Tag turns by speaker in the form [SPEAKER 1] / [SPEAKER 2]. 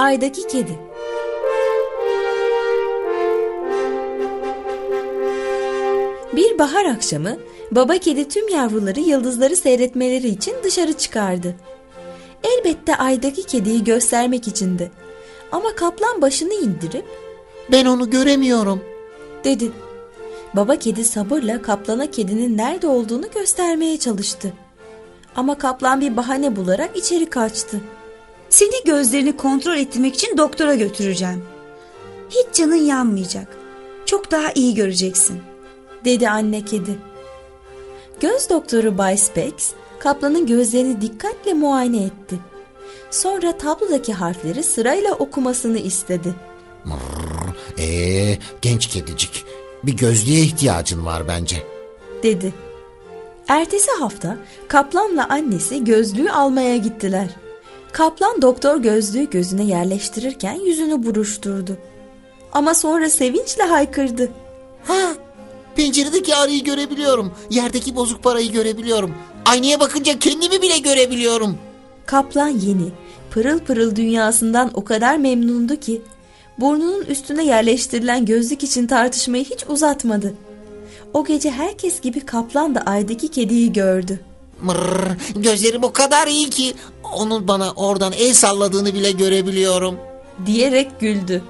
[SPEAKER 1] Aydaki Kedi Bir bahar akşamı baba kedi tüm yavruları yıldızları seyretmeleri için dışarı çıkardı. Elbette aydaki kediyi göstermek içindi. Ama kaplan başını indirip
[SPEAKER 2] Ben onu göremiyorum.
[SPEAKER 1] dedi. Baba kedi sabırla kaplana kedinin nerede olduğunu göstermeye çalıştı. Ama kaplan bir bahane bularak içeri kaçtı.
[SPEAKER 3] Seni gözlerini kontrol ettirmek için doktora götüreceğim. Hiç canın yanmayacak. Çok daha iyi göreceksin.
[SPEAKER 1] dedi anne kedi. Göz doktoru Bay Spex, kaplanın gözlerini dikkatle muayene etti. Sonra tablodaki harfleri sırayla okumasını istedi.
[SPEAKER 2] Ee, genç kedicik. Bir gözlüğe ihtiyacın var bence.
[SPEAKER 1] dedi. Ertesi hafta kaplanla annesi gözlüğü almaya gittiler. Kaplan doktor gözlüğü gözüne yerleştirirken yüzünü buruşturdu. Ama sonra sevinçle haykırdı.
[SPEAKER 2] Ha, penceredeki arıyı görebiliyorum. Yerdeki bozuk parayı görebiliyorum. Aynaya bakınca kendimi bile görebiliyorum.
[SPEAKER 1] Kaplan yeni, pırıl pırıl dünyasından o kadar memnundu ki burnunun üstüne yerleştirilen gözlük için tartışmayı hiç uzatmadı. O gece herkes gibi kaplan da aydaki kediyi gördü.
[SPEAKER 2] Mırr, gözlerim o kadar iyi ki onun bana oradan el salladığını bile görebiliyorum.
[SPEAKER 1] Diyerek güldü.